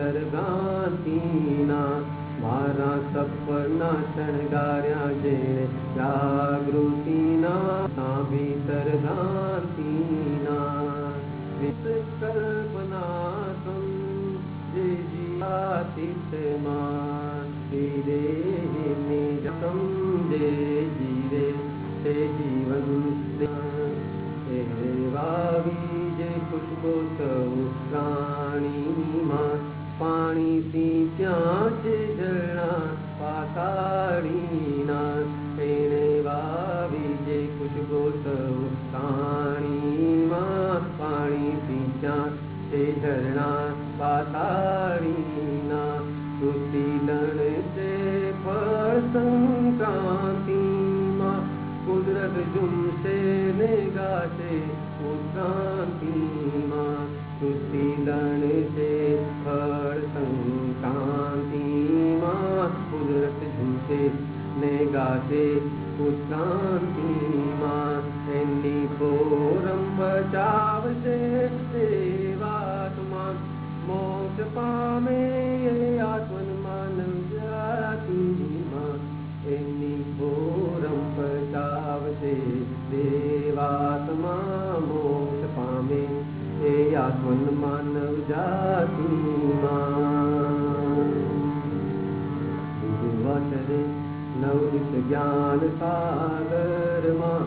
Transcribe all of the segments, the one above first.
ભીતર ગાંતીના મારા સપના શણગાર્યા જેણે જાગૃતિના ગાશે ઉત્ક્રાંતિમાં એમની પોરમ બચાવશે સેવાત્મા મોક્ષ પામે આત્મન માનવ જાતિમાં એમની પોરમ બચાવશે દેવાત્મા મોક્ષ પામે એ આત્મન માનવ જાતિમાં નવરીત જ્ઞાન સાગરમાં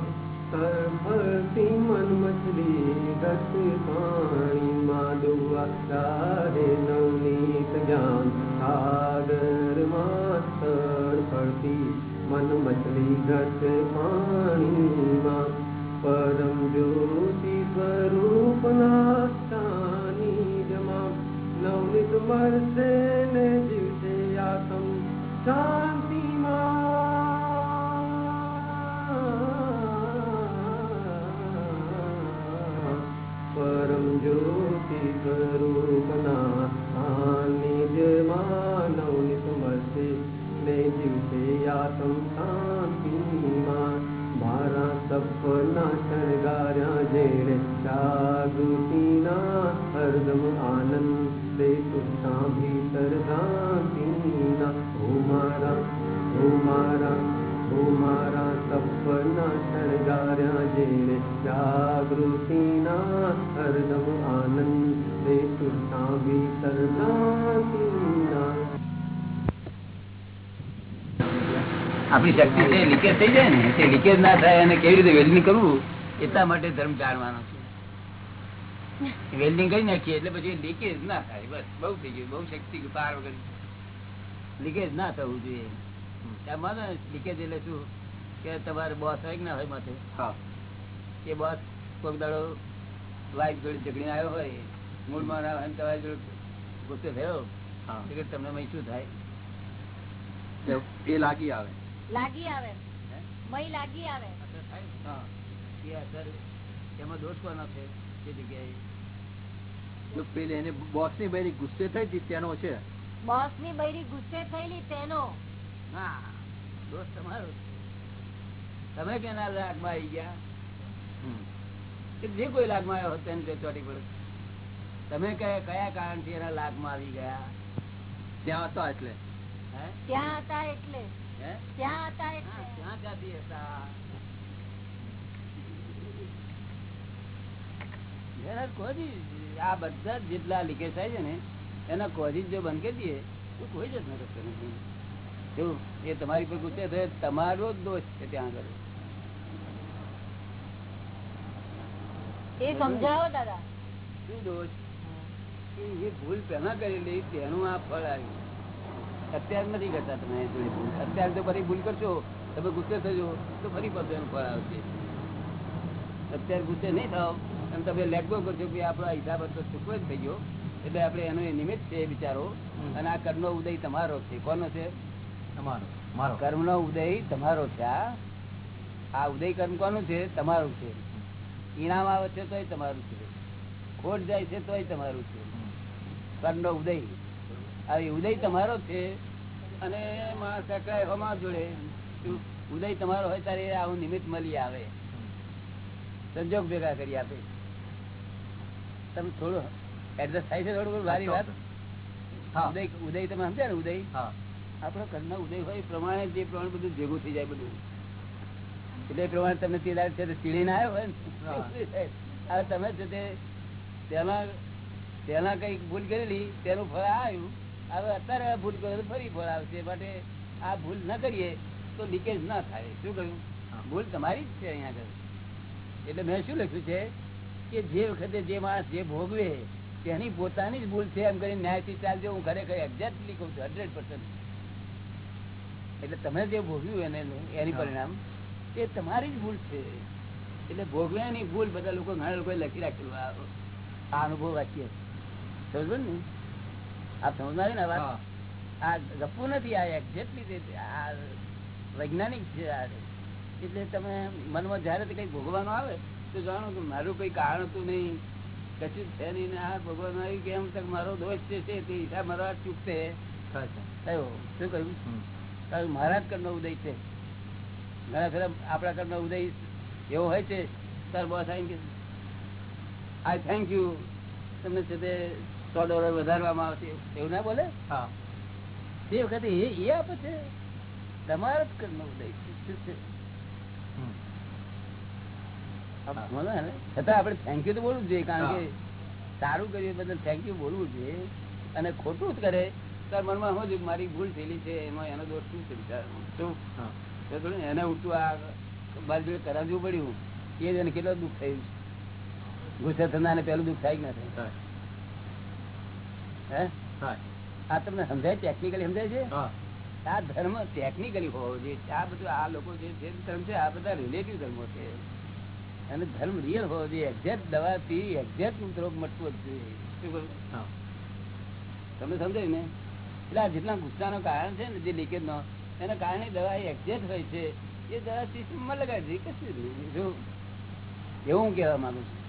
સરફળતી મન મછલી ગત પાણીમાં ડૂબા તારે નવનીત જ્ઞાન સાગરમાં સરફળતી મન મછલી ગત પાણીમાં. પરમ જ્યોતિ સ્વરૂપના સાનિધ્યમાં નવનીત મરશે ને જીવશે આ શાંતિમાં જ્યોતિ સ્વરૂપના નિજ માનવ મળશે ને જીવશે આતમ શાંતિમાં મારા સપના શણગાર્યા જેણે જાગૃતિના હરદમ આનંદ દે સુતા ભીતર ગાંધીના ઓ મારા ઓ મારા ઓ મારા સપના શણગાર્યા જેણે જાગૃતિના હરદમ આનંદ રે સુતા ભીતર આપણી શક્તિ છે લીકેજ થઈ જાય ને તે લીકેજ ના થાય અને કેવી રીતે વેલ્ડિંગ કરવું એટલા માટે ધર્મ જાણવાનો છે. વેલ્ડિંગ કરી નાખીએ એટલે પછી લીકેજ ના થાય બસ બહુ થઈ ગયું બહુ શક્તિ પાર વગર. લીકેજ ના થવું જોઈએ. લીકેજ એટલે શું? કે તમારે બોસ હોય કે ના હોય માથે? એ બસ કોઈક દાડો વાઈફ જોડે ઝઘડીને આવ્યો હોય મૂળમાં ના હોય તમારી જોડે ગુસ્સે થયો એટલે તમને શું થાય? એ લાગી આવે. લાગી આવે. મય લાગી આવે. અસર એ અસર એમાં દોષ કોનો છે જે જગ્યાએ? પેલી એને બોસની બેરી ગુસ્સે થઈ હતી તેનો છે. બોસની બૈરી ગુસ્સે થયેલી તેનો. હા દોષ તમારો તમે કેના લાગમાં આવી ગયા? જે કોઈ લાગમાં આવ્યો તેને તે ચોટી પડે. તમે કયા કયા કારણથી એના લાગમાં આવી ગયા? ત્યાં હતા એટલે. ત્યાં હતા એટલે. ત્યાં હતા એટલે. ત્યાં જાતિ હતા. આ બધા જેટલા લીકેજ થાય છે ને એના કોજી જો બંધ કરી દઈએ તો કોઈ જ ન નથી એ તમારી પર ગુસ્સે થયો તમારો જ દોષ છે ત્યાં આગળ. એ સમજાવો દાદા. શું દોષ? એ ભૂલ પેલા કરેલી તેનું આ ફળ આવ્યું. અત્યારે નથી કરતા તમે ભૂલ. અત્યારે તો ફરી ભૂલ કરશો તમે ગુસ્સે થજો તો ફરી પાછું એનું ફળ આવશે. અત્યારે ગુસ્સે નહીં થાવ. અને તમે લેટગો કરશો કે આપણો હિસાબ હતો ચૂકવો જ થઈ ગયો. એટલે આપણે એનો એ નિમિત્ત છે એ બિચારો. અને આ કર્મનો ઉદય તમારો છે. કોનો છે? તમારો. મારો. કર્મનો ઉદય તમારો છે આ ઉદય કર્મ કોનું છે? તમારું છે. ઇનામ આવે છે તોય તમારું છે. ખોટ જાય છે તોય તમારું છે. કર્મનો ઉદય. હવે ઉદય તમારો છે અને માણસ ટકરાય હમા જોડે ઉદય તમારો હોય ત્યારે આવું નિમિત્ત મળી આવે. સંજોગ ભેગા કરી આપે. તમે થોડું એડજસ્ટ થાય છે થોડું ભારી વાત? હા. ઉદય ઉદય તમે સમજ્યા ને ઉદય? હા. આપણો કર્મ ઉદય હોય પ્રમાણે જે પ્રમાણે બધું ભેગું થઈ જાય બધું. એટલે પ્રમાણે તમને તે દાડે છે તે ચીડીને આવ્યો હોય ને? હવે તમે છે તે તેમાં તેના કઈ ભૂલ કરેલી તેનું ફળ આવ્યું. હવે અત્યારે ભૂલ કરો તો ફરી ફળ આવશે. માટે આ ભૂલ ના કરીએ તો લીકેજ ના થાય. શું કહ્યું? ભૂલ તમારી જ છે અહીંયા આગળ. એટલે મેં શું લખ્યું છે કે જે વખતે જે માણસ જે ભોગવે તેની પોતાની જ ભૂલ છે. એમ કરી ન્યાયથી ચાલજો. હું ખરેખર એક્ઝેક્ટલી કહું છું હંડ્રેડ એટલે તમે જે ભોગ્યું એને એની પરિણામ એ તમારી જ ભૂલ છે. એટલે ભોગવ્યાની ભૂલ બધા લોકો ઘણા લોકોએ લખી રાખેલું આ આ અનુભવ વાંચીએ. સમજો ને? આપ સમજમાં ને વાત? આ ગપુ નથી આ એક્ઝેક્ટલી આ વૈજ્ઞાનિક છે આ. એટલે તમે મનમાં જયારે કઈ ભોગવાનું આવે તો જાણો કે મારું કઈ કારણ હતું નહીં. કશું જ છે નહીં ને આ ભગવાન આવ્યું કે એમ તક મારો દોષ છે તે હિસાબ મારો આ ચૂકતે થયો શું કહ્યું? મારા જ કર્મ ઉદય છે. ઘણા ફેરા આપણા કર્મ ઉદય એવો હોય છે સર બોસ કે આઈ થેન્ક યુ તમને છે તે સો ડોલર વધારવામાં આવશે એવું ના બોલે? હા. તે વખતે એ આપે છે તમારા જ કર્મ ઉદય છે? છતાં આપણે થેન્ક યુ તો બોલવું જોઈએ કારણ કે સારું કર્યું બદલ થેન્ક યુ બોલવું જોઈએ અને ખોટું જ કરે તાર મનમાં શું મારી ભૂલ થયેલી છે એમાં એનો દોષ શું છે બિચારાનો? શું? એને ઉઠતું આ મારી જોડે કરાવવું પડ્યું એ જ એને કેટલું દુઃખ થયું ગુસ્સે થનારને પેલું દુઃખ થાય કે ના થાય? થાય. હે? આ તમને સમજાય? ટેકનિકલી સમજાય છે? આ ધર્મ ટેકનિકલી હોવો જોઈએ. આ બધું આ લોકો જે ધર્મ છે આ બધા રિલેટિવ ધર્મો છે. અને ધર્મ રિયલ હોવો જોઈએ. એક્ઝેક્ટ દવાથી એક્ઝેક્ટ રોગ મટવો જ જોઈએ. તમે તમને સમજાય ને? એટલે આ જેટલા ગુસ્સાનો કારણ છે ને જે લીકેજ નો એના કારણે દવા એક્ઝેક્ટ હોય છે એ દવા સિસ્ટમમાં લગાડી દે કશું નહીં. જો એવું હું કહેવા માંગુ છું.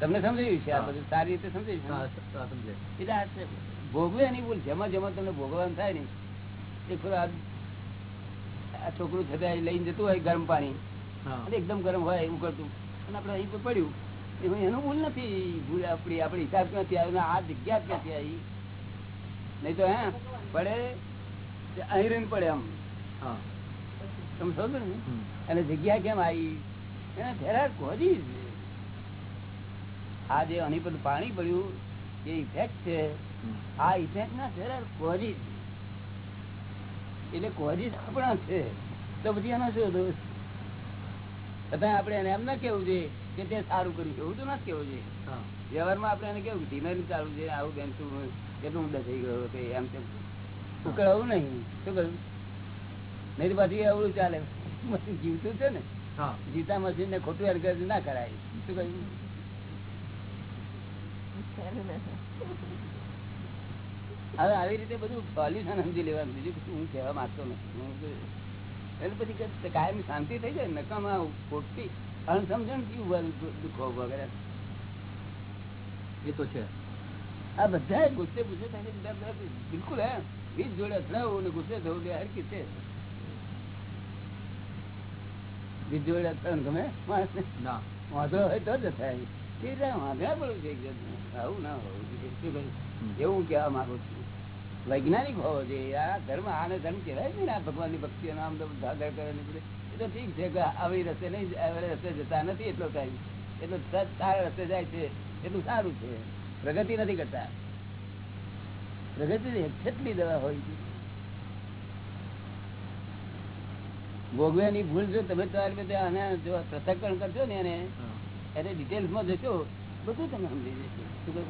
તમને સમજાયું છે? આ બધું સારી રીતે સમજાયું એટલે આ ભોગવે એની ભૂલ જેમાં જેમાં તમને ભોગવવાનું થાય ને એ ખરું આ છોકરું છે તે લઈને જતું હોય ગરમ પાણી. એકદમ ગરમ હોય ઉકળતું. અને આપણે અહીં પડ્યું. એનું ભૂલ નથી. ભૂલ આપણી આપણી હિસાબ ક્યાંથી આવ્યો આ જગ્યા ક્યાંથી આવી? નહીં તો હે પડે અહીં રહીને પડે આમ. સમજો ને? અને જગ્યા કેમ આવી? એને ફેરાર કોજી આ જે આની પર પાણી પડ્યું એ ઇફેક્ટ છે આ ઇફેક્ટ ના ફેરાર કોજી એટલે કોજી આપણા છે. તો પછી એનો શું દોષ? છતાં આપણે એને એમ ના કેવું જોઈએ કે તે સારું કર્યું એવું તો ના કેવું જોઈએ. વ્યવહારમાં આપણે એને કેવું ધીમે ચાલુ છે આવું બેન શું કેટલું ઊંડા થઈ ગયો કે એમ તેમ. ઉકળાવું નહીં. શું કહ્યું નહીં પાછી પાછું એવું ચાલે. મશીન જીવતું છે ને. જીતા મશીન ને ખોટું એનકરેજ ના કરાય. શું કહ્યું હવે આવી રીતે બધું સોલ્યુશન સમજી લેવાનું. બીજું હું કહેવા માંગતો નથી. એટલે પછી કાયમ શાંતિ થઈ જાય નકામાં ખોટી. અણસમજણ જીવ દુઃખો વગેરે એ તો છે. આ બધા ગુસ્સે બધા બધા બિલકુલ હે વીજ જોડે અથડાવું ને ગુસ્સે થવું બે હરકી છે. બીજ જોડે અથડાવું ગમે વાંધો હોય તો જ થાય. તે પડવું છે આવું ના હોવું જોઈએ. શું કહ્યું? હમ. એવું કહેવા માંગુ છું. વૈજ્ઞાનિક હોવો જોઈએ. આ ધર્મ આને ધર્મ કહેવાય ને. આ ભગવાનની ભક્તિ આમ તો ધાગર કરે નીકળે એ તો ઠીક છે કે આવી રસ્તે નહીં રસ્તે જતા નથી એટલો થાય એટલો સત સારા રસ્તે જાય છે. એટલું સારું છે. પ્રગતિ નથી કરતા. પ્રગતિ કેટલી દવા હોય છે. ભોગવ્યાની ભૂલ જો તમે તમારી રીતે આને જો પૃથક્કરણ કરશો ને એને એને ડિટેલ્સમાં જશો બધું તમે સમજી જશો. શું?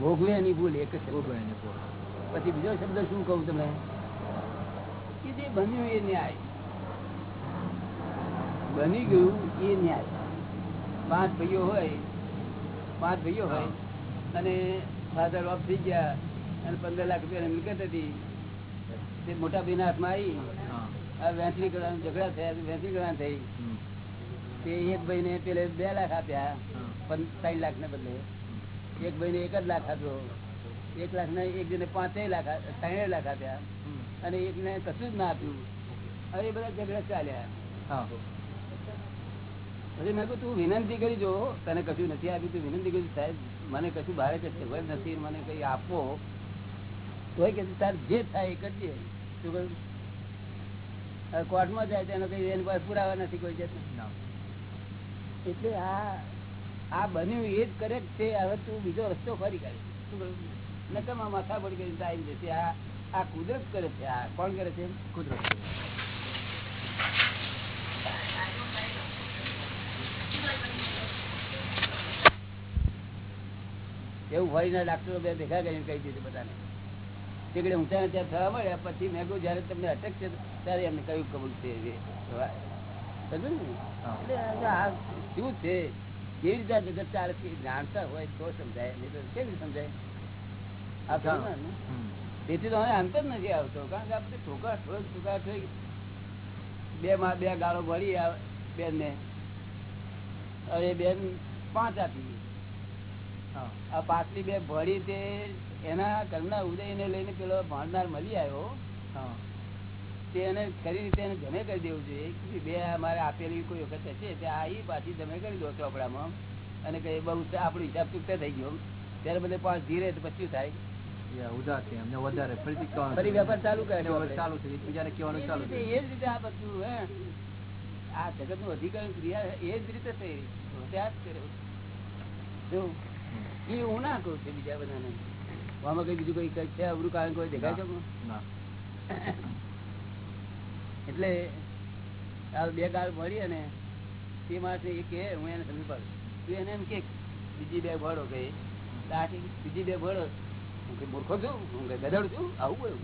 ભોગવ્યાની ભૂલ એક જ ભોગવ્યાની ભૂલ. પછી બીજો શબ્દ શું કહું તમે કે જે બન્યું એ ન્યાય. બની ગયું એ ન્યાય. પાંચ ભાઈઓ હોય પાંચ ભાઈઓ હોય અને ફાધર ઓફ થઈ ગયા અને પંદર લાખ રૂપિયા મિલકત હતી. તે મોટા ભાઈના હાથમાં આવી. આ વહેંચણી કરવાનું ઝઘડા થયા વહેંચણી કરવાની થઈ. તે એક ભાઈને પેલે બે લાખ આપ્યા. ત્રણ લાખ ને બદલે. એક ભાઈને એક જ લાખ આપ્યો. એક લાખ ને એક જણે પાંચેય લાખ ત્રણેય લાખ આપ્યા. અને એકને કશું જ ના આપ્યું. હવે એ બધા ઝઘડા ચાલ્યા. પછી મેં કહ્યું તું વિનંતી કરી જો. તને કશું નથી આપ્યું તું વિનંતી કરી સાહેબ. મને કશું બહાર કે સગવડ નથી મને કઈ આપો. તોય કે તાર જે થાય એ કરજે. શું કહ્યું? કોર્ટમાં જાય તેનો કઈ એની પાસે પુરાવા નથી કોઈ જતો. એટલે આ આ બન્યું એ જ કરેક્ટ છે. હવે તું બીજો રસ્તો ફરી કરે શું કહ્યું? નકમા માથા પડી ગઈ ટાઈમ જશે. આ આ કુદરત કરે છે. આ કોણ કરે છે? કુદરત એવું હોય ના ડાક્ટરો બે ભેગા કરીને કહી દીધું બધાને. તીકડે ઊંચા ત્યાં થવા મળ્યા પછી મેં કહ્યું જયારે તમને અટક છે ત્યારે એમને કયું કબૂલ છે શું છે? કેવી રીતે જગત ચાલે છે જાણતા હોય તો સમજાય. નહીં તો કેવી રીતે સમજાય? આ. તેથી તો હવે અંત જ નથી આવતો કારણ કે આપણે ઠોકા ઠોક ઠોકા થઈ બે માં બે ગાળો ભરી આવે બેન ને અરે બેન પાંચ આપી. આ પાછલી બે ભળી તે એના કર્મના ઉદય ને લઈને પેલો ભણનાર મળી આવ્યો. તે એને ખરી રીતે એને જમે કરી દેવું જોઈએ. બે અમારે આપેલી કોઈ વખત હશે તે આવી પાછી જમે કરી દો ચોપડામાં. અને કઈ બહુ આપણો હિસાબ ચૂકતા થઈ ગયો. ત્યારે બધે પાંચ ધીરે પછી થાય. એમને વધારે. ફરી વેપાર ચાલુ કરે ચાલુ છે એકબીજાને કહેવાનું ચાલુ એ જ રીતે આ બધું હે. આ જગતનું અધિકરણ ક્રિયા એ જ રીતે થઈ ત્યાં જ કર્યો એ હું ના કઉ છું બીજા બધાને. આમાં કઈ બીજું કઈ છે? અવરું કારણ કોઈ દેખાય છે એટલે આ બે ગાળ મળી અને તે માણસ એ કે હું એને સમજી પાડું. તું એને એમ કે બીજી બે ભળો કઈ તો બીજી બે ભળો હું કઈ મૂર્ખો છું? હું કઈ ગધેડ છું? આવું બોલું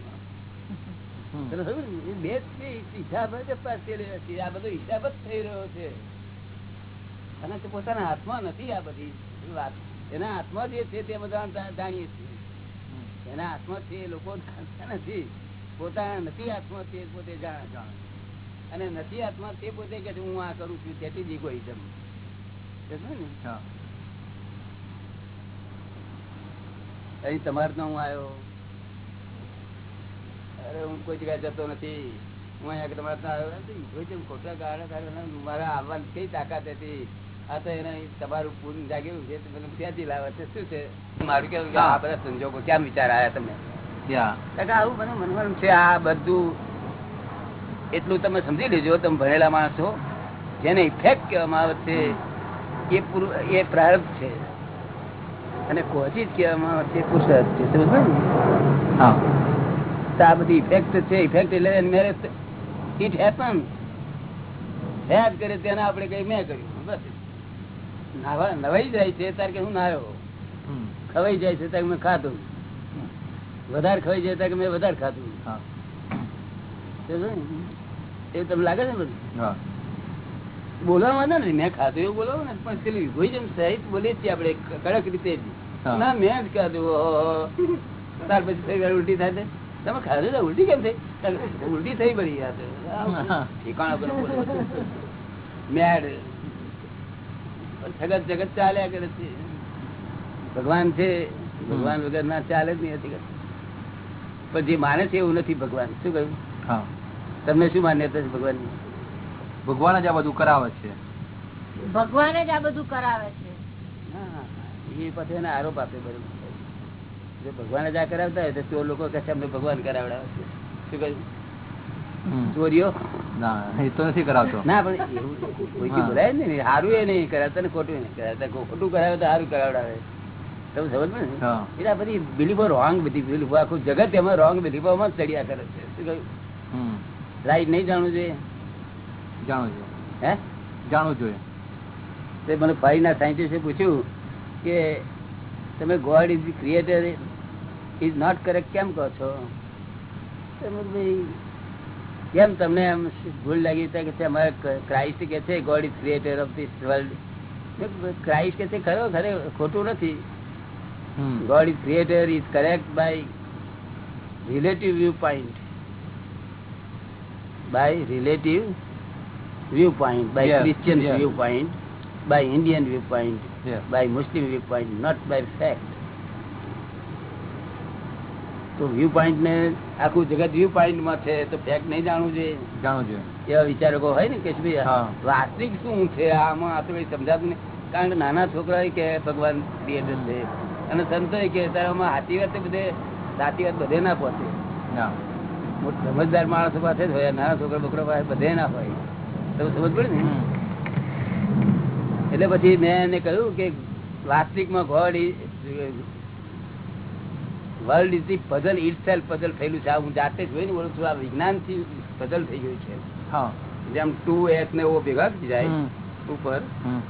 બે હિસાબ જ આ બધો હિસાબ જ થઈ રહ્યો છે. અને તે પોતાના હાથમાં નથી આ બધી વાત. એના હાથમાં જે છે તે બધા જાણીએ છીએ એના હાથમાં છે લોકો જાણતા નથી પોતાના નથી હાથમાં તે પોતે જાણે અને નથી હાથમાં તે પોતે કે હું આ કરું છું તેથી જ ઇગોઇઝમ અહીં તમારે તો હું આવ્યો અરે હું કોઈ જગ્યાએ જતો નથી હું અહીંયા તમારે આવ્યો નથી. egoism ખોટા ગાળા મારા આવવાની કઈ તાકાત હતી આ તો એને તમારું પૂરું જાગેલું છે તો લાવે. છે શું છે? મારું કેવું આ બધા સંજોગો ક્યાં વિચાર આવ્યા તમે? આવું બધું મનવાનું છે આ બધું એટલું તમે સમજી લેજો તમે ભણેલા માણસો. જેને ઇફેક્ટ કહેવામાં આવે છે એ પૂરું એ પ્રારંભ છે. અને કોચી જ કહેવામાં આવે છે પુરુષાર્થ છે. સમજ ને? આ બધી ઇફેક્ટ છે ઇફેક્ટ એટલે મેરેજ ઇટ હેપન હેપ કરે તેને આપણે કઈ મેં કર્યું? નવાઈ જાય છે ત્યારે કે હું નાયો? ખવાઈ જાય છે ત્યારે મેં ખાધું. વધારે ખવાઈ જાય ત્યારે મેં વધારે ખાધું? એવું તમને લાગે છે બધું? બોલવામાં ને મેં ખાધું એવું બોલાવું ને. પણ પેલી ઇગોઇઝમ સહિત બોલીએ છીએ આપણે કડક રીતે. જ. ના મેં જ ખાધું. ત્યાર પછી ઉલટી થાય છે. તમે ખાધું તો ઉલટી કેમ થઈ? ઉલટી થઈ પડી યાર. ઠેકાણા પર મેડ. જગત જગત ચાલ્યા કરે છે ભગવાન છે ભગવાન વગર ના ચાલે જ નહીં હતી પણ જે માને છે એવું નથી ભગવાન. શું કહ્યું? તમને શું માન્યતા છે ભગવાન ભગવાન જ આ બધું કરાવે છે. ભગવાન જ આ બધું કરાવે છે. એ પછી એને આરોપ આપે બરોબર. જો ભગવાન જ આ કરાવતા હોય તો ચોર લોકો કહે છે અમને ભગવાન કરાવડાવે છે. શું કહ્યું. ચોરીઓ ના એ તો નથી કરાવતો. ના પણ એવું કોઈથી બોલાય જ સારું એ નહીં કરાવતા ને ખોટું નહીં કરાવતા ખોટું કરાવે તો સારું કરાવડાવે. તમે સમજ ને? એટલે બધી બિલીફો રોંગ બધી બિલીફો આખું જગત એમાં રોંગ બિલીફોમાં ચડ્યા કરે છે. શું કહ્યું? રાઈટ નહીં જાણવું જોઈએ? જાણવું જોઈએ. હે? જાણવું જોઈએ. તે મને ફાઈના સાયન્ટિસ્ટે પૂછ્યું કે તમે God is creator is not correct કેમ કહો છો? તો મેં ભાઈ કેમ તમને એમ ભૂલ લાગી કે અમારે ક્રાઇસ્ટ કે છે God is creator of this world Christ કે છે ખરો ખરે ખોટું નથી. God is creator is correct by relative view point by relative view point by Christian view point by Indian view point by Muslim view point not by fact. તો view point ને આખું જગત વ્યૂ પોઈન્ટમાં છે તો fact નહીં જાણવું જોઈએ. જાણવું જોઈએ. એવા વિચારકો હોય ને કે વાસ્તવિક શું છે? આમાં આ તો સમજાતું નહીં. કારણ કે નાના છોકરા કે ભગવાન ક્રિએટર છે. અને સંતો કે તારામાં સાચી વાત બધે? સાચી વાત બધે ના પહોંચે. સમજદાર માણસો પાસે જ હોય નાના છોકરા બકરા પાસે બધે ના હોય. તમે સમજ પડે ને? એટલે પછી મેં એને કહ્યું કે વાસ્તવિકમાં God world is the puzzle itself puzzle થયેલું છે. આ હું જાતે જોઈને બોલું છું આ વિજ્ઞાનથી પઝલ થઈ ગયું છે. હા. જેમ ટુ એસ ને એવો ભેગા થઈ જાય ઉપર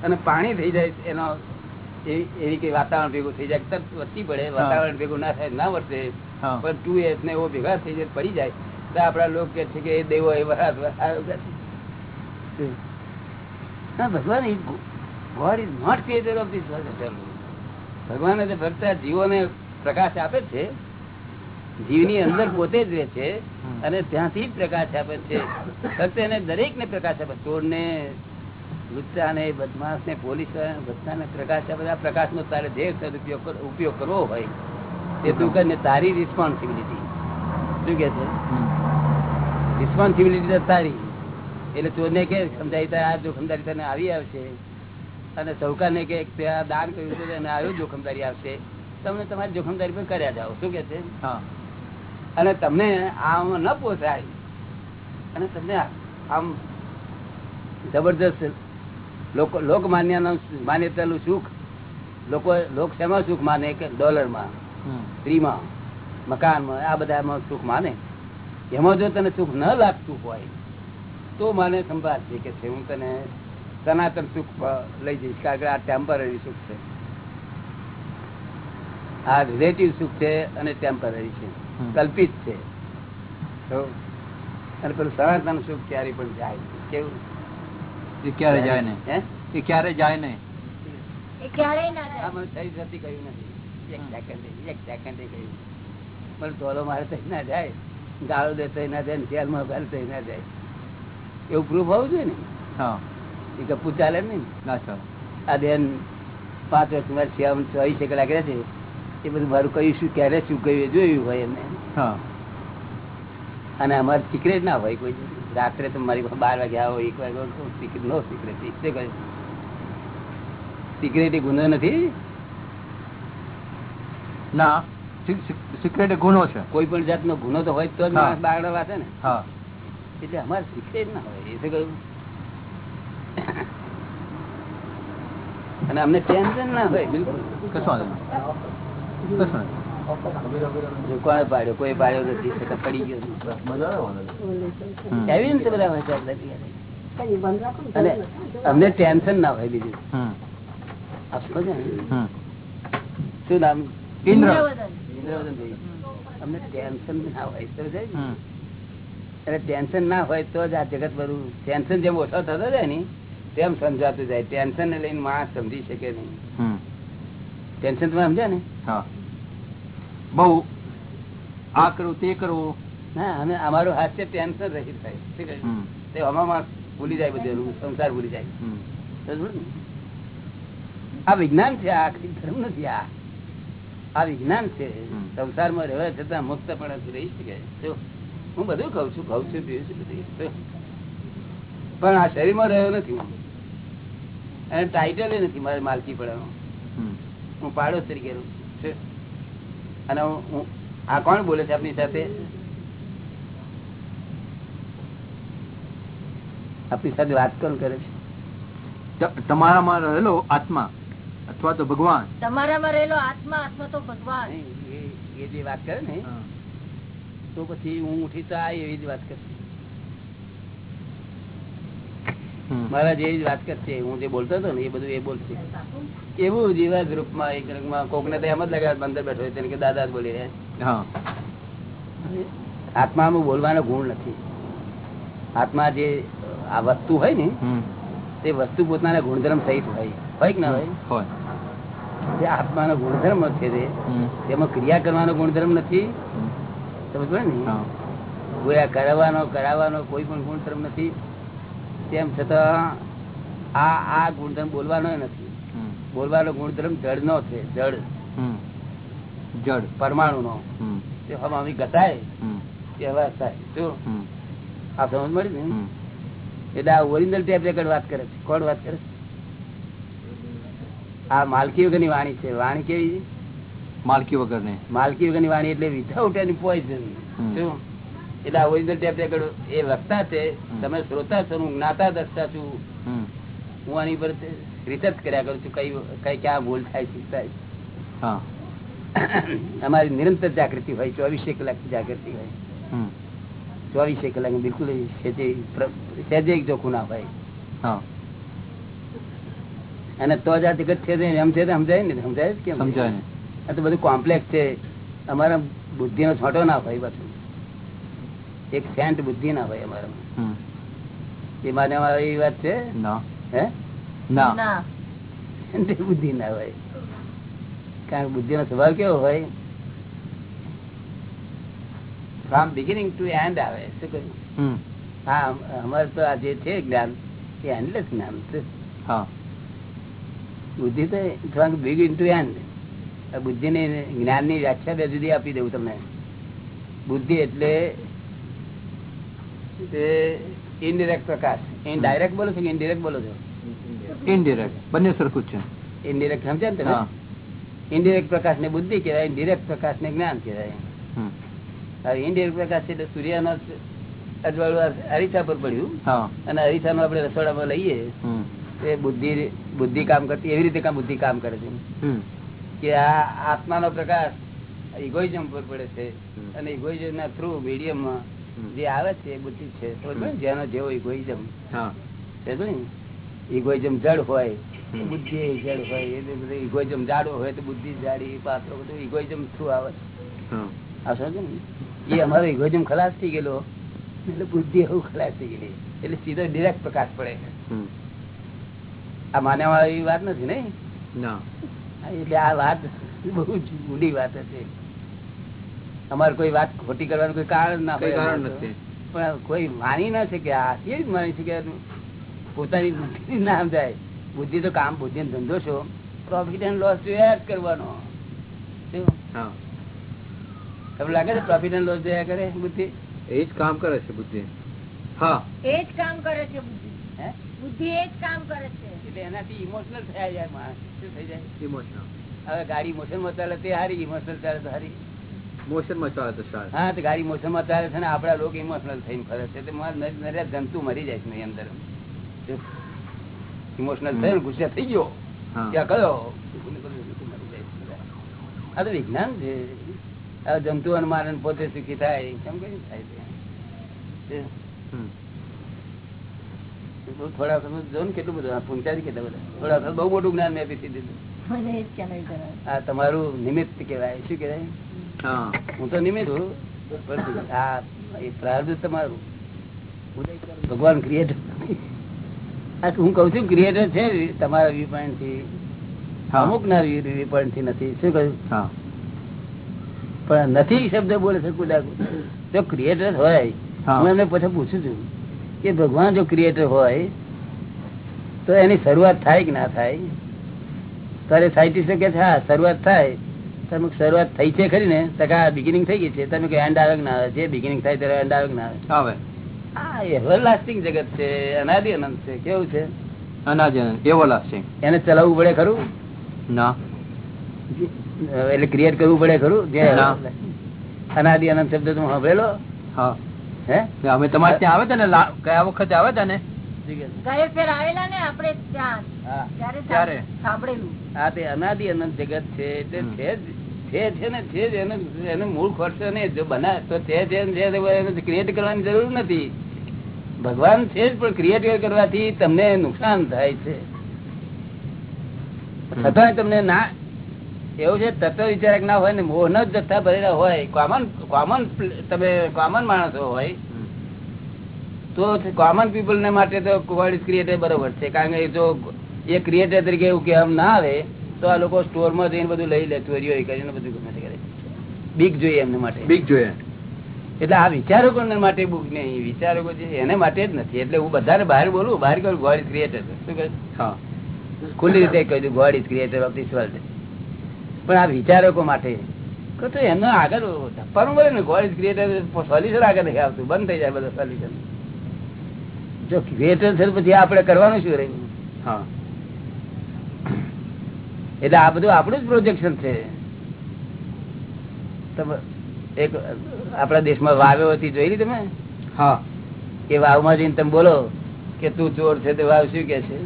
અને પાણી થઈ જાય એનો એવી કઈ વાતાવરણ ભેગું થઈ જાય. તરત વસ્તી પડે વાતાવરણ ભેગું ના થાય ના વર્તે. પણ ટુ એસ ને એવો ભેગા થઈ જાય પડી જાય. તો આપડા લોકો કે છે કે એ દેવો એ વરાત. ભગવાન God is not creator of this ભગવાને ફક્ત જીવોને પ્રકાશ આપે છે. જીવની અંદર પોતે જ રહે છે. અને ત્યાંથી જ પ્રકાશ આપે છે. ફક્ત એને દરેક ને પ્રકાશ આપે. ચોર ને લુચ્ચા ને બદમાશ ને પોલીસ બધાને પ્રકાશ આપે આ પ્રકાશ નો તારે જે ઉપયોગ કરવો હોય તે તું કરીને તારી રિસ્પોન્સિબિલિટી શું કે છે? રિસ્પોન્સિબિલિટી તારી. એટલે ચોરને કે સમજાય આ જોખમદારી તને આવી આવશે. અને સૌકાને કે દાન કર્યું છે અને આવ્યું જોખમદારી આવશે. તમને તમારી જોખમદારી પર કર્યા જાઓ. શું કે છે? અને તમને આમ ન પોસાય. અને તમને આમ જબરદસ્ત લોકો લોકમાન્ય માન્યતાનું સુખ લોકો લોક શેમાં સુખ માને કે ડોલરમાં. સ્ત્રીમાં મકાનમાં આ બધામાં સુખ માને? એમાં જો તને સુખ ન લાગતું હોય તો મને સંભાળ છે કે છે હું તને સનાતન સુખ લઈ જઈશ કારણ કે આ ટેમ્પરરી સુખ છે. આ રિલેટિવ સુખ છે અને ટેમ્પરરી છે કલ્પિત છે તો અને પેલું સનાતન સુખ ક્યારે પણ જાય કેવું એ ક્યારે જાય નહીં હે? એ ક્યારે જાય નહીં એ ક્યારેય ના આ થાય મને થઈ જતી કહ્યું નથી એક સેકન્ડ કહ્યું મને ધોલો મારે થઈ ના જાય ગાળો દે ના જાય ને જેલમાં થઈ ના જાય એવું પ્રૂફ હોવું જોઈએ ને કપૂર ચાલે ને આ બેન પાંચ વર્ષ ચોવીસ કલાક રહે છે એ બધું મારું કયું શું ક્યારે શું કહ્યું એ જોયું હોય એમને. અને અમારે સિક્રેટ ના હોય કોઈ રાત્રે તો મારી બાર વાગે આવો એક વાગે સિક્રેટ નો સિક્રેટ શું કહ્યું સિક્રેટ એ ગુનો નથી. ના સિક્રેટ ગુનો છે. કોઈ પણ જાતનો ગુનો તો હોય તો જ. માણસ બાગડા વાંચે ને. હા. એટલે અમારે સિક્રેટ ના હોય એ કહ્યું અને અમને ટેન્શન ના હોય બિલકુલ. કશું વાંધો કોણે પાડ્યો કોઈ પાડ્યો નથી પડી ગયો. એવિડન્સ બધા. અને અમને ટેન્શન ના હોય બીજું. શું નામ? ઇન્દ્ર. અમને ટેન્શન ના હોય ટેન્શન ના હોય તો જ આ જગત બધું ટેન્શન જેમ ઓછો થતો જાય ને તેમ સમજાતું જાય. ટેન્શન ને લઈને માણસ સમજી શકે નહીં. ટેન્શન તમે સમજ્યા ને? હા. બહુ. આ કરવું તે કરવું ના અને અમારું હાસ્ય ટેન્શન રહિત થાય. તે આમાં ભૂલી જાય બધું સંસાર ભૂલી જાય? આ વિજ્ઞાન છે આ આખરી ધર્મ નથી આ. આ વિજ્ઞાન છે. સંસારમાં રહેવા છતાં મુક્તપણે રહી શકે. હું બધું કઉ છું કઉ છું પીવું છું બધું. પણ આ શરીરમાં રહ્યો નથી. અને ટાઇટલ નથી મારે માલકી પડવાનો. હું પાડોશ તરીકે રહું છું. અને આ કોણ બોલે છે આપની સાથે? આપની સાથે વાત કોણ કરે છે? તમારામાં રહેલો આત્મા અથવા તો ભગવાન? તમારામાં રહેલો આત્મા અથવા તો ભગવાન? એ એ જે વાત કરે ને તો પછી હું ઉઠી તો આ એવી જ વાત કરશે હમ. મારા જ વાત કરશે હું જે બોલતો હતો ને એ બધું એ બોલશે. એવું જીવા ગ્રુપમાં એક રંગમાં કોકને તો એમ જ લાગે અંદર બેઠો હોય કે દાદા જ બોલી રહ્યા. આત્મામાં બોલવાનો ગુણ નથી. આત્મા જે આ વસ્તુ હોય ને તે વસ્તુ પોતાના ગુણધર્મ સહિત હોય. હોય કે ના હોય? જે આત્માનો ગુણધર્મ છે તે. તેમાં ક્રિયા કરવાનો ગુણધર્મ નથી. સમજ ને? હા. કરવાનો કરાવવાનો કોઈ પણ ગુણધર્મ નથી. તેમ છતાં આ આ ગુણધર્મ બોલવાનો નથી. બોલવાનો ગુણધર્મ જળ નો છે જળ જળ પરમાણુ નો હમ. ઘટાય થાય. આ સમજ મળી ને? એટલે આ ઓરિજિનલ ટેપ રેકર્ડ વાત કરે છે. કોણ વાત કરે આ માલકી વગરની વાણી છે. વાણી કેવી? માલકી વગર ને માલકી વગરની વાણી એટલે વિધાઉટ એની પોઈઝન શું? એટલે ઓરિજિનલ ટેપ રેકોર્ડ એ વક્તા છે તમે શ્રોતા છો હું જ્ઞાતા દસતા છું. હું આની પર રિસર્ચ કર્યા કરું છું કઈ કઈ ક્યાં ભૂલ થાય શું થાય અમારી નિરંતર જાગૃતિ હોય ચોવીસે કલાક જાગૃતિ હોય. ચોવીસે કલાક બિલકુલ સહેજે જોખું ના હોય. અને તો જ આ ટિકટ છે એમ છે સમજાય ને સમજાય કેમ? સમજાય આ તો બધું કોમ્પ્લેક્સ છે. અમારા બુદ્ધિ નો છોટો ના હોય પાછું એક સેન્ટ બુદ્ધિ ના હોય અમારા. એ માને અમારી વાત છે? હે? ના. ના. બુદ્ધિ ના હોય. કારણ કે બુદ્ધિ નો સ્વભાવ કેવો હોય? ફ્રોમ બિગિનિંગ ટુ એન્ડ આવે શું કહ્યું? હા અમારે તો આ જે છે જ્ઞાન એ એન્ડલેસ જ્ઞાન છે. હા. બુદ્ધિ તો ફ્રોમ બિગિન ટુ એન્ડ બુદ્ધિ ની જ્ઞાનની વ્યાખ્યા બે જુદી આપી દઉં તમને. બુદ્ધિ એટલે ઇનડિરેક્ટ પ્રકાશ. ઇનડાયરેક્ટ બોલો છો કે ઇનડિરેક્ટ બોલો છો? ઇનડિરેક્ટ બંને સરખું છે. ઇનડિરેક્ટ સમજે ને તમે? ઇનડિરેક્ટ પ્રકાશ ને બુદ્ધિ કહેવાય ડિરેક્ટ પ્રકાશ ને જ્ઞાન કહેવાય. ઇનડિરેક્ટ પ્રકાશ એટલે સૂર્યનો અજવાળું અરીસા પર પડ્યું. અને અને અરીસાનું આપડે રસોડામાં લઈએ. એ બુદ્ધિ બુદ્ધિ કામ કરતી એવી રીતે બુદ્ધિ કામ કરે છે. કે આ આત્માનો પ્રકાશ ઇગોઇઝમ પર પડે છે. અને ઇગોઇઝમ ના થ્રુ મીડિયમમાં. જે આવે છે એ બુદ્ધિ છે? જેનો જેવો ઇગોઇઝમ ઇગોઇઝમ જડ હોય બુદ્ધિ એ જડ હોય એટલે બધું ઇગોઇઝમ જાડો હોય તો બુદ્ધિ જાડી પાત્રો બધું ઇગોઇઝમ થ્રુ આવે. આ સમજો ને? એ અમારો ઇગોઇઝમ ખલાસ થઈ ગયેલો. એટલે બુદ્ધિ એવું ખલાસ થઈ ગયેલી. એટલે સીધો ડિરેક્ટ પ્રકાશ પડે. આ માનવા વાળી વાત નથી ને? એટલે આ વાત બહુ જ ઊંડી વાત છે અમારે કોઈ વાત ખોટી કરવાનું કોઈ કારણ ના કઈ હોય કારણ નથી. પણ કોઈ માની ના શકે આ કેવી જ માની શકે? પોતાની બુદ્ધિ ના સમજાય બુદ્ધિ તો કામ બુદ્ધિ ધંધો છો. પ્રોફિટ એન્ડ લોસ જોયા જ કરવાનો. તમને લાગે છે પ્રોફિટ એન્ડ લોસ જોયા કરે બુદ્ધિ? એ જ કામ કરે છે બુદ્ધિ. હા. એ જ કામ કરે છે બુદ્ધિ. બુદ્ધિ એ જ કામ કરે છે. એનાથી ઇમોશનલ થયા જાય માણસ. શું થઈ જાય? ઇમોશનલ હવે ગાડી મોશનમાં ચાલે તે હારી ઇમોશનલ ચાલે તો હારી. મોશન ચાલે તો હા તો ગાડી મોસમમાં ચાલે છે ને આપડા લોકો ઇમોશનલ થઈને ફરે છે. તો મારા જંતુ મરી જાય છે અંદર. ઇમોશનલ થયો ગુસ્સે થઈ ગયો. ત્યાં કયો જંતુ. આ તો વિજ્ઞાન છે. આ જંતુઓને મારે પોતે સુખી થાય. કેમ કઈ થાય થોડા વખત જો ને કેટલું બધું. પૂંચાજી કેટલા બધા? થોડા વખત બહુ મોટું જ્ઞાન મેં આપી દીધું. આ તમારું નિમિત્ત કેવાય શું કહેવાય? હા. તો નિમિત્ત તમારું. ભગવાન ક્રિએટર હું કઉ છું ક્રિએટર છે તમારા વ્યૂ પોઈન્ટથી અમુક ના વ્યૂ પોઈન્ટથી નથી. શું કહ્યું? પણ નથી શબ્દ બોલે છે કુદાકુ. જો ક્રિએટર હોય હું. એમને પછી પૂછું છું કે ભગવાન જો ક્રિએટર હોય તો એની શરૂઆત થાય કે ના થાય? તારે સાયન્ટિસ્ટો કે છે? હા શરૂઆત થાય. તમે શરૂઆત થઈ છે ખરી ને તો બિગિનિંગ થઈ ગઈ છે. તમે કે એન્ડ આવે ના આવે? જે બિગિનિંગ થાય ત્યારે એન્ડ આવે ના આવે? એવર લાસ્ટિંગ જગત છે અનાદિ અનંત છે. કેવું છે? અનાદિ અનંત. એવો લાસ્ટિંગ એને ચલાવવું પડે ખરું? ના. એટલે ક્રિએટ કરવું પડે ખરું? જે. અનાદિ અનંત શબ્દ તમે સાંભળેલો? હા. હે? અમે તમારે ત્યાં આવે હતા ને? લા- ગયા વખતે આવે તને ને? ગયે ફેર આવેલા ને આપણે ત્યાં. હા ત્યારે ત્યારે. તે અનાદિ અનંત જગત છે એટલે છે છે છે ને છે જ એનું એનું મૂળ ખોટશે ને જો બના તો છે છે ને છે તો એને ક્રિએટ કરવાની જરૂર નથી. ભગવાન છે જ પણ ક્રિએટ કરવાથી તમને નુકસાન થાય છે. છતાંય તમને ના એવું છે તત્વ વિચારક ના હોય ને મોહન જ જથ્થા ભરેલા હોય કોમન કોમન તમે કોમન માણસો હોય તો કોમન પીપલ ને માટે તો ગોડ ક્રિએટર બરોબર છે. કારણ કે જો એ ક્રિએટર તરીકે એવું કહેવામાં ના આવે તો આ લોકો સ્ટોરમાં જઈને બધું લઈ લે ચોરીઓ કરીને બધું ગમે તે કરે. બીક જોઈએ એમને માટે. બીક જોઈએ. એટલે આ વિચારકો માટે બુક નહીં વિચારકો છે એને માટે જ નથી. એટલે હું બધાને બહાર બોલું બહાર કહું ગોડ ઇઝ ક્રિએટર શું કહે? હા. ખુલ્લી રીતે કહી દઉં God is creator of this world પણ આ વિચારકો માટે તો તો આગળ ધપ્પાનું મળે ને ગોડ ઇઝ ક્રિએટર સોલ્યુશન આગળ નથી આવતું બંધ થઈ જાય બધા સોલ્યુશન જો ક્રિએટર છે પછી આપણે કરવાનું શું રહ્યું હા. એટલે આ બધું આપણું જ પ્રોજેક્શન છે. એક આપણા દેશમાં વાવ્યો હતી જોઈ તમે? હા. એ વાવમાં જઈને તમે બોલો કે તું ચોર છે તે વાવ શું કે છે?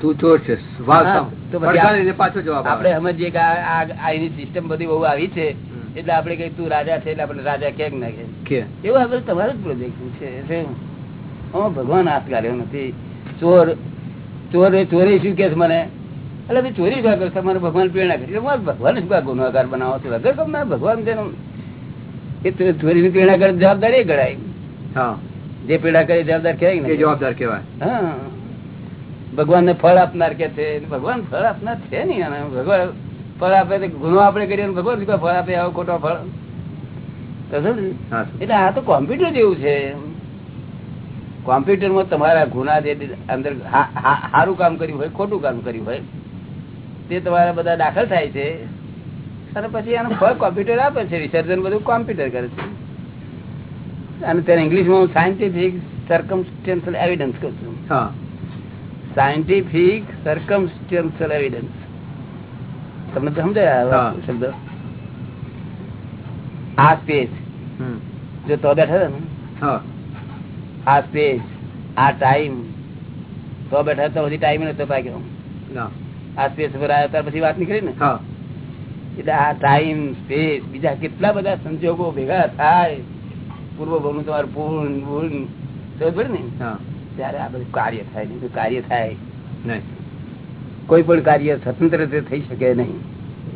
તું ચોર છે. આપણે સમજીએ કે સિસ્ટમ બધી બહુ આવી છે એટલે આપણે કઈ તું રાજા છે એટલે આપણે રાજા કેમ ના કે? એવું આપણે તમારું જ પ્રોજેક્ટ છે? ભગવાન હાથ કાઢ્યો નથી. ચોર ચોર ચોરી શું કે મને? એટલે ભાઈ ચોરી કરશે મને ભગવાન પ્રેરણા કરી. ભગવાન જ કાં બનાવો છો. વગર કેમ ભગવાન તેનો એ ચોરી ની પ્રેરણા કરે જવાબદારી એ ગણાય. હા. જે પીડા કરે જવાબદાર કહેવાય ને. જવાબદાર કહેવાય. હા. ભગવાન ને ફળ આપનાર કે છે. ભગવાન ફળ આપનાર છે અને ભગવાન ફળ આપે ગુનો આપણે કરીએ ભગવાન ફળ આપે આવો ખોટો ફળ. ને? એટલે આ તો કોમ્પ્યુટર જેવું છે. કોમ્પ્યુટરમાં તમારા ગુના જે અંદર સારું કામ કર્યું હોય ખોટું કામ કર્યું હોય તે તમારા બધા દાખલ થાય છે અને પછી આનું ફળ કોમ્પ્યુટર આપે છે રિસર્જન બધું કોમ્પ્યુટર કરે છે. અને તેને ઇંગ્લિશમાં હું સાયન્ટિફિક સર્કમસ્ટેન્શિયલ એવિડન્સ કહું છું. સાયન્ટિફિક સર્કમસ્ટેન્શિયલ એવિડન્સ તમને તો સમજાય શબ્દ? આ સ્પેસ. જો તો બેઠા ને? આ સ્પેસ આ ટાઈમ તો બેઠા તો હજી ટાઈમ નતો પાક્યો. આ સ્પેસ ઉપર આવ્યા ત્યાર પછી વાત નીકળી ને? એટલે આ ટાઈમ સ્પેસ બીજા કેટલા બધા સંજોગો ભેગા થાય. પૂર્વ ભવનું તમારું પૂર્ણ પૂર્ણ. ખબર ને? ત્યારે આ બધું કાર્ય થાય નહીં કાર્ય થાય. નહીં. કોઈ પણ કાર્ય સ્વતંત્ર રીતે થઈ શકે નહીં.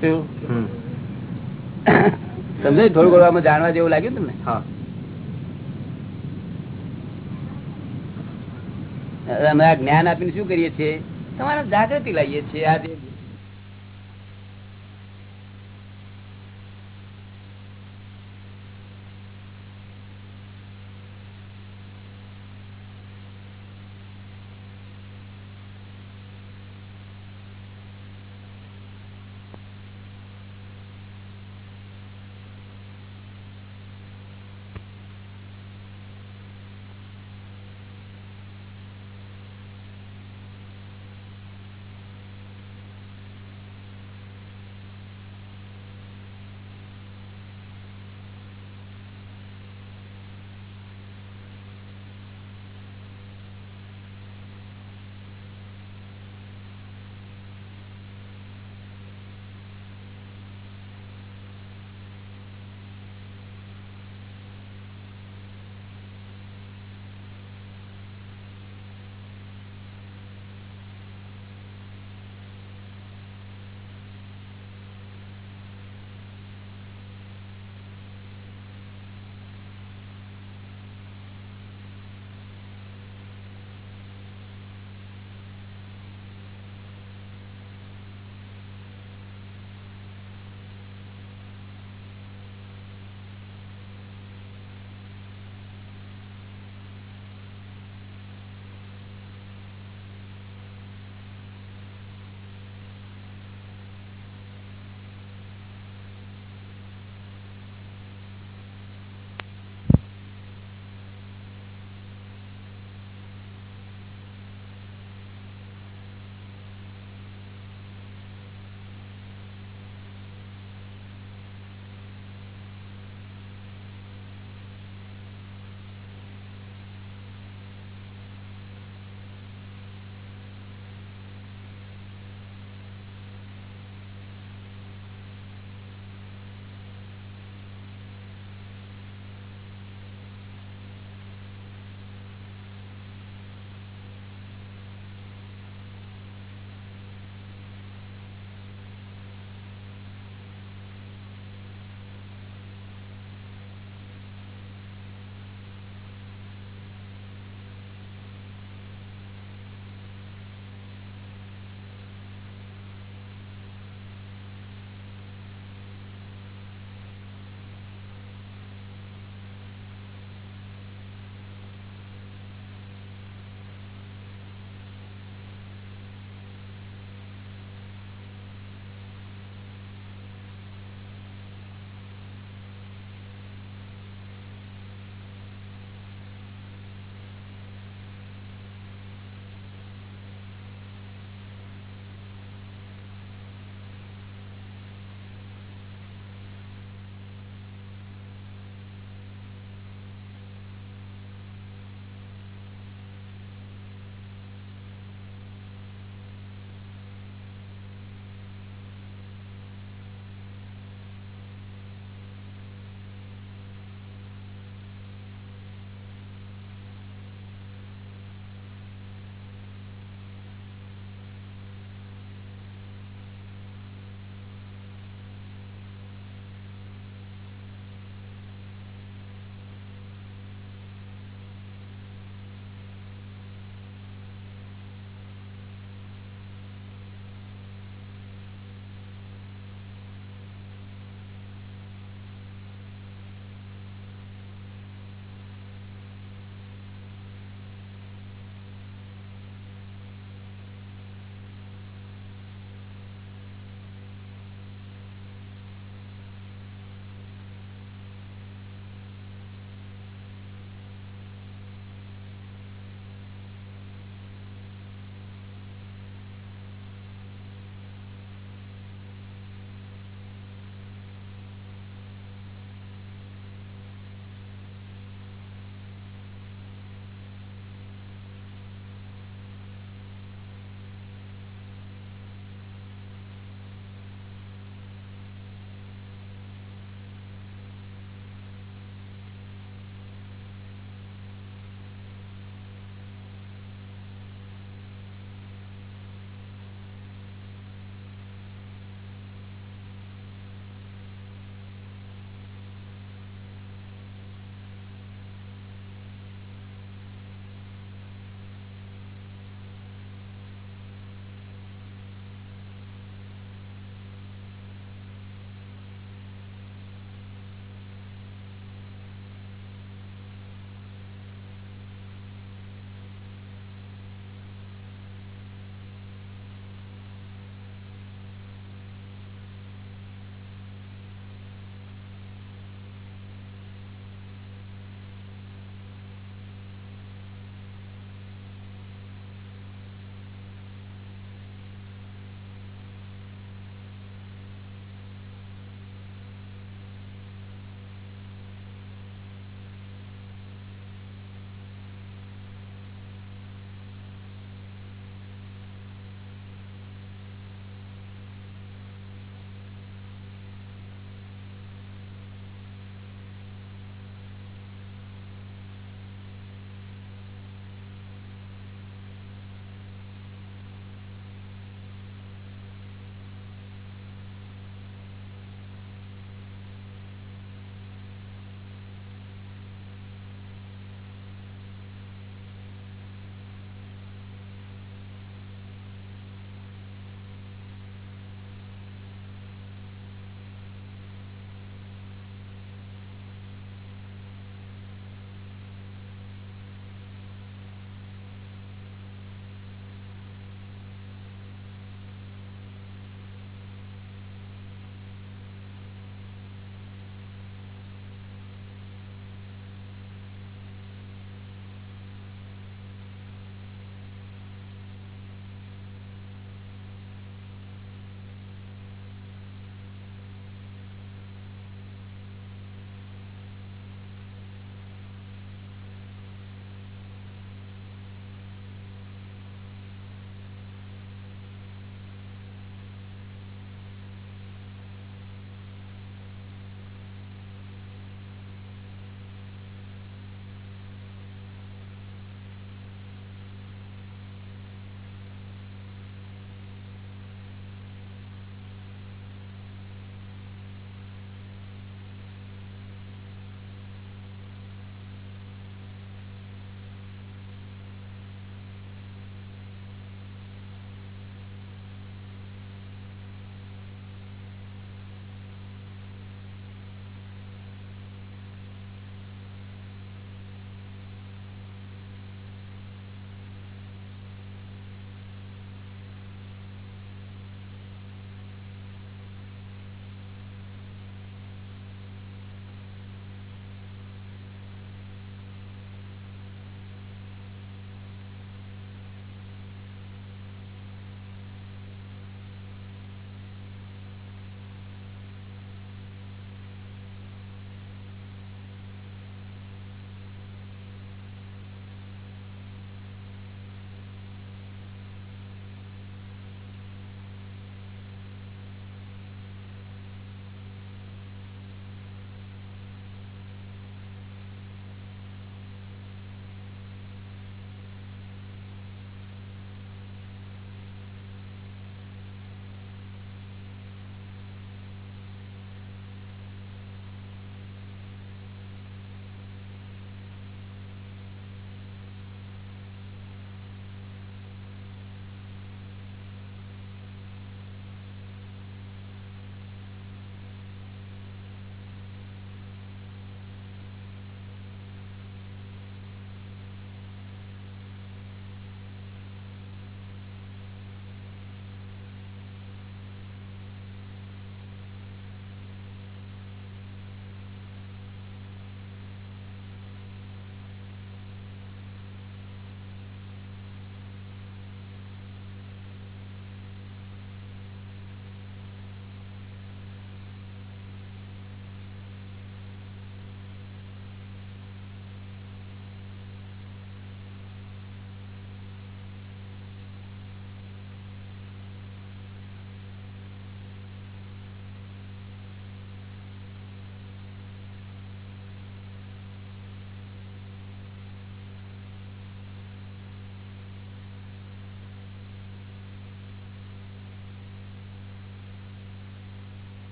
શું. સમજાય થોડું ઘણું આમાં જાણવા જેવું લાગ્યું તમને? હા. અમે આ જ્ઞાન આપીને શું કરીએ છીએ? તમારા જાગૃતિ લાવીએ છીએ આ જે